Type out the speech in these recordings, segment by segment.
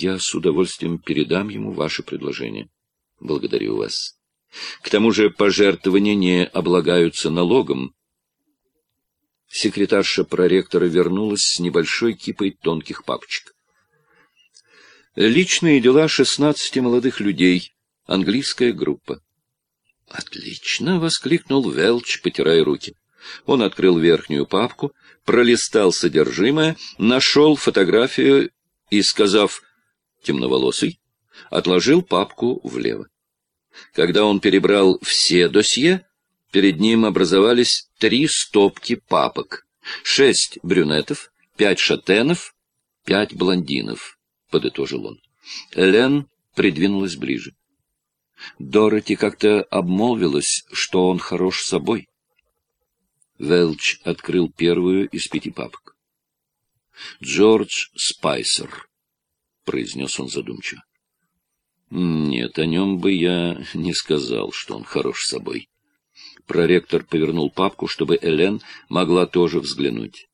Я с удовольствием передам ему ваше предложение. Благодарю вас. К тому же пожертвования не облагаются налогом. Секретарша проректора вернулась с небольшой кипой тонких папочек. Личные дела шестнадцати молодых людей. Английская группа. «Отлично!» — воскликнул Велч, потирая руки. Он открыл верхнюю папку, пролистал содержимое, нашел фотографию и, сказав «темноволосый», отложил папку влево. Когда он перебрал все досье, перед ним образовались три стопки папок. Шесть брюнетов, пять шатенов, пять блондинов, — подытожил он. Элен придвинулась ближе. Дороти как-то обмолвилась, что он хорош собой. Велч открыл первую из пяти папок. «Джордж Спайсер», — произнес он задумчиво. «Нет, о нем бы я не сказал, что он хорош собой». Проректор повернул папку, чтобы Элен могла тоже взглянуть.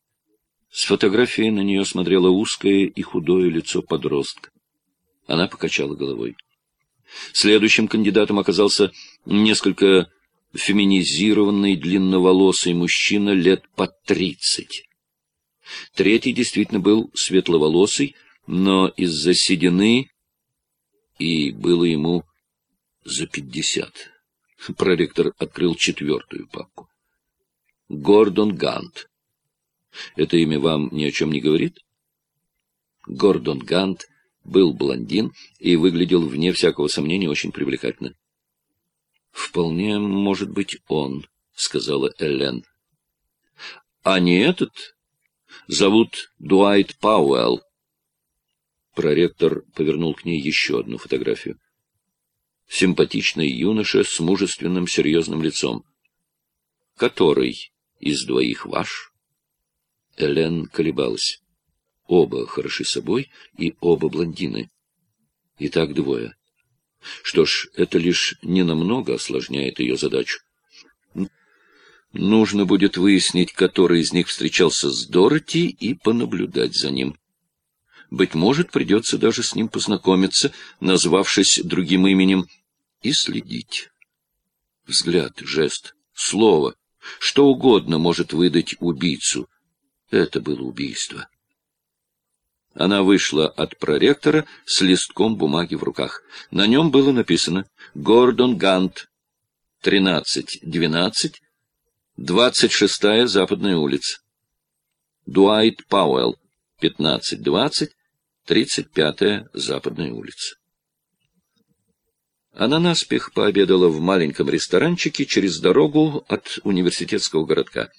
С фотографией на нее смотрело узкое и худое лицо подростка. Она покачала головой. Следующим кандидатом оказался несколько феминизированный длинноволосый мужчина лет под тридцать. Третий действительно был светловолосый, но из-за седины и было ему за пятьдесят. Проректор открыл четвертую папку. Гордон Гант. Это имя вам ни о чем не говорит? Гордон Гант был блондин и выглядел, вне всякого сомнения, очень привлекательно. — Вполне может быть он, — сказала Эллен. — А не этот? Зовут Дуайт Пауэлл. Проректор повернул к ней еще одну фотографию. Симпатичный юноша с мужественным серьезным лицом. — Который из двоих ваш? Элен колебалась. Оба хороши собой и оба блондины. И так двое. Что ж, это лишь ненамного осложняет ее задачу. Нужно будет выяснить, который из них встречался с Дороти, и понаблюдать за ним. Быть может, придется даже с ним познакомиться, назвавшись другим именем, и следить. Взгляд, жест, слово, что угодно может выдать убийцу. Это было убийство. Она вышла от проректора с листком бумаги в руках. На нем было написано «Гордон Гант, 13-12, 26-я Западная улица». Дуайт Пауэлл, 15-20, 35-я Западная улица. Она наспех пообедала в маленьком ресторанчике через дорогу от университетского городка.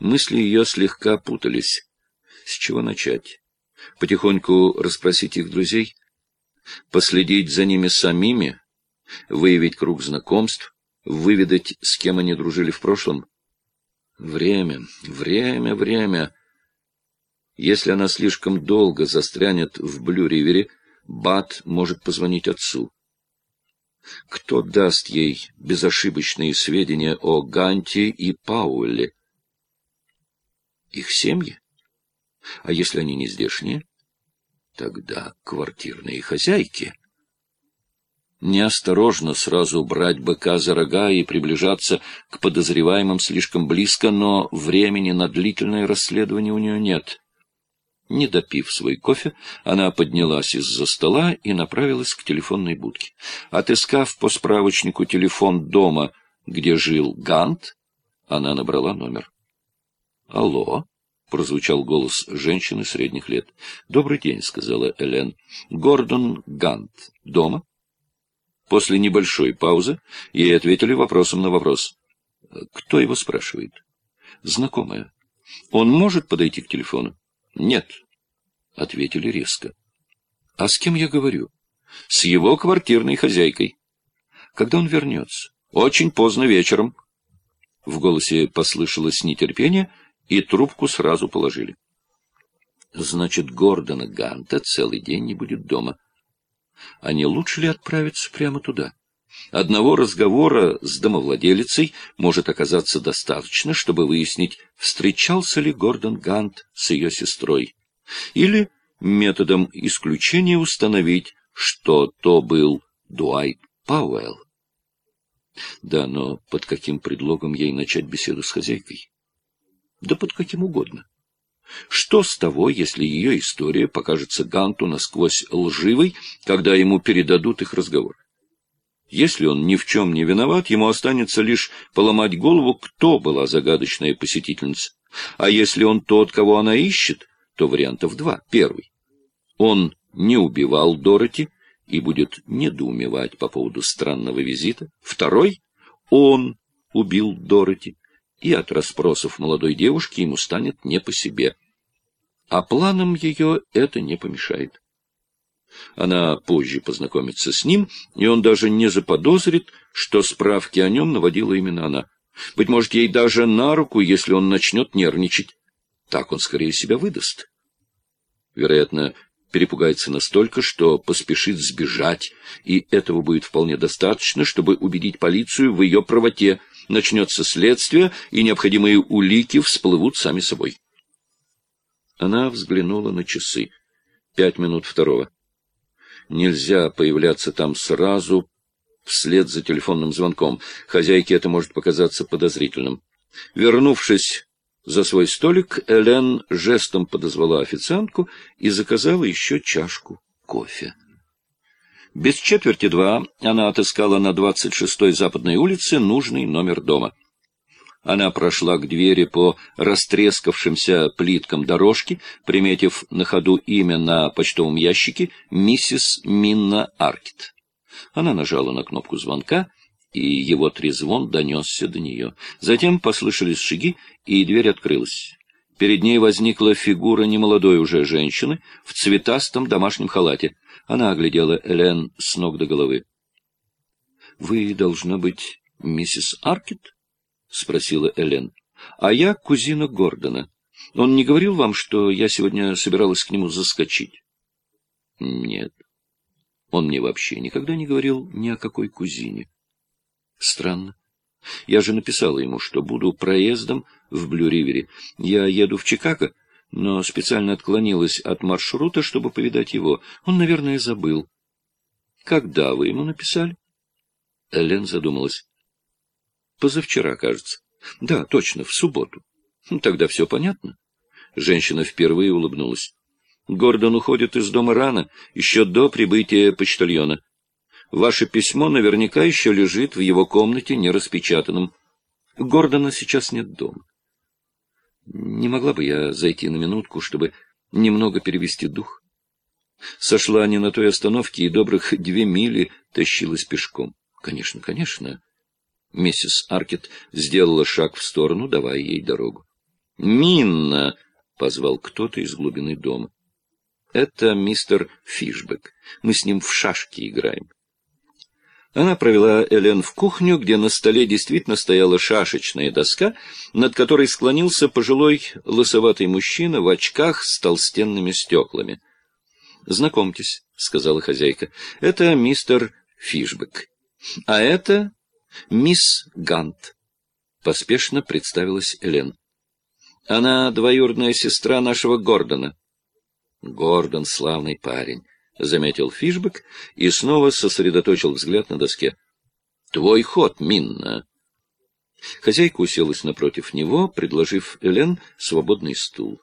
Мысли ее слегка путались. С чего начать? потихоньку расспросить их друзей, последить за ними самими, выявить круг знакомств, выведать, с кем они дружили в прошлом. Время, время, время. Если она слишком долго застрянет в Блю-Ривере, Бат может позвонить отцу. Кто даст ей безошибочные сведения о Ганте и Пауле? Их семьи? А если они не здешние? Тогда квартирные хозяйки. Неосторожно сразу брать быка за рога и приближаться к подозреваемым слишком близко, но времени на длительное расследование у нее нет. Не допив свой кофе, она поднялась из-за стола и направилась к телефонной будке. Отыскав по справочнику телефон дома, где жил Гант, она набрала номер. — Алло? прозвучал голос женщины средних лет. «Добрый день», — сказала Элен. «Гордон Гант дома?» После небольшой паузы ей ответили вопросом на вопрос. «Кто его спрашивает?» «Знакомая». «Он может подойти к телефону?» «Нет», — ответили резко. «А с кем я говорю?» «С его квартирной хозяйкой». «Когда он вернется?» «Очень поздно вечером». В голосе послышалось нетерпение — и трубку сразу положили. Значит, Гордона Ганта целый день не будет дома. А не лучше ли отправиться прямо туда? Одного разговора с домовладелицей может оказаться достаточно, чтобы выяснить, встречался ли Гордон Гант с ее сестрой. Или методом исключения установить, что то был Дуайт Пауэлл. Да, но под каким предлогом ей начать беседу с хозяйкой? Да под каким угодно. Что с того, если ее история покажется Ганту насквозь лживой, когда ему передадут их разговор? Если он ни в чем не виноват, ему останется лишь поломать голову, кто была загадочная посетительница. А если он тот, кого она ищет, то вариантов два. Первый. Он не убивал Дороти и будет недоумевать по поводу странного визита. Второй. Он убил Дороти, и от расспросов молодой девушки ему станет не по себе. А планам ее это не помешает. Она позже познакомится с ним, и он даже не заподозрит, что справки о нем наводила именно она. Быть может, ей даже на руку, если он начнет нервничать. Так он скорее себя выдаст. Вероятно, перепугается настолько, что поспешит сбежать, и этого будет вполне достаточно, чтобы убедить полицию в ее правоте. Начнется следствие, и необходимые улики всплывут сами собой. Она взглянула на часы. Пять минут второго. Нельзя появляться там сразу, вслед за телефонным звонком. Хозяйке это может показаться подозрительным. Вернувшись за свой столик, Элен жестом подозвала официантку и заказала еще чашку кофе. Без четверти два она отыскала на 26-й западной улице нужный номер дома. Она прошла к двери по растрескавшимся плиткам дорожки, приметив на ходу имя на почтовом ящике «Миссис Минна Аркет». Она нажала на кнопку звонка, и его трезвон донесся до нее. Затем послышались шаги, и дверь открылась. Перед ней возникла фигура немолодой уже женщины в цветастом домашнем халате. Она оглядела Элен с ног до головы. — Вы, должно быть, миссис Аркет? — спросила Элен. — А я кузина Гордона. Он не говорил вам, что я сегодня собиралась к нему заскочить? — Нет. Он мне вообще никогда не говорил ни о какой кузине. — Странно. Я же написала ему, что буду проездом в Блю-Ривере. Я еду в Чикаго, но специально отклонилась от маршрута, чтобы повидать его. Он, наверное, забыл. — Когда вы ему написали? Элен задумалась. Позавчера, кажется. Да, точно, в субботу. Ну, тогда все понятно. Женщина впервые улыбнулась. Гордон уходит из дома рано, еще до прибытия почтальона. Ваше письмо наверняка еще лежит в его комнате нераспечатанным. Гордона сейчас нет дома. Не могла бы я зайти на минутку, чтобы немного перевести дух? Сошла не на той остановке и добрых две мили тащилась пешком. Конечно, конечно. Миссис Аркет сделала шаг в сторону, давая ей дорогу. «Минна!» — позвал кто-то из глубины дома. «Это мистер Фишбек. Мы с ним в шашки играем». Она провела Элен в кухню, где на столе действительно стояла шашечная доска, над которой склонился пожилой лысоватый мужчина в очках с толстенными стеклами. «Знакомьтесь», — сказала хозяйка, — «это мистер Фишбек. А это «Мисс Гант», — поспешно представилась Элен. «Она двоюродная сестра нашего Гордона». «Гордон — славный парень», — заметил Фишбек и снова сосредоточил взгляд на доске. «Твой ход, Минна». Хозяйка уселась напротив него, предложив Элен свободный стул.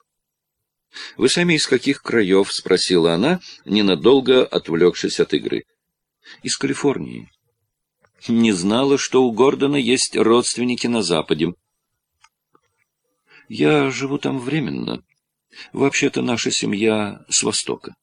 — Вы сами из каких краев? — спросила она, ненадолго отвлекшись от игры. — Из Калифорнии не знала, что у Гордона есть родственники на Западе. Я живу там временно. Вообще-то наша семья с Востока.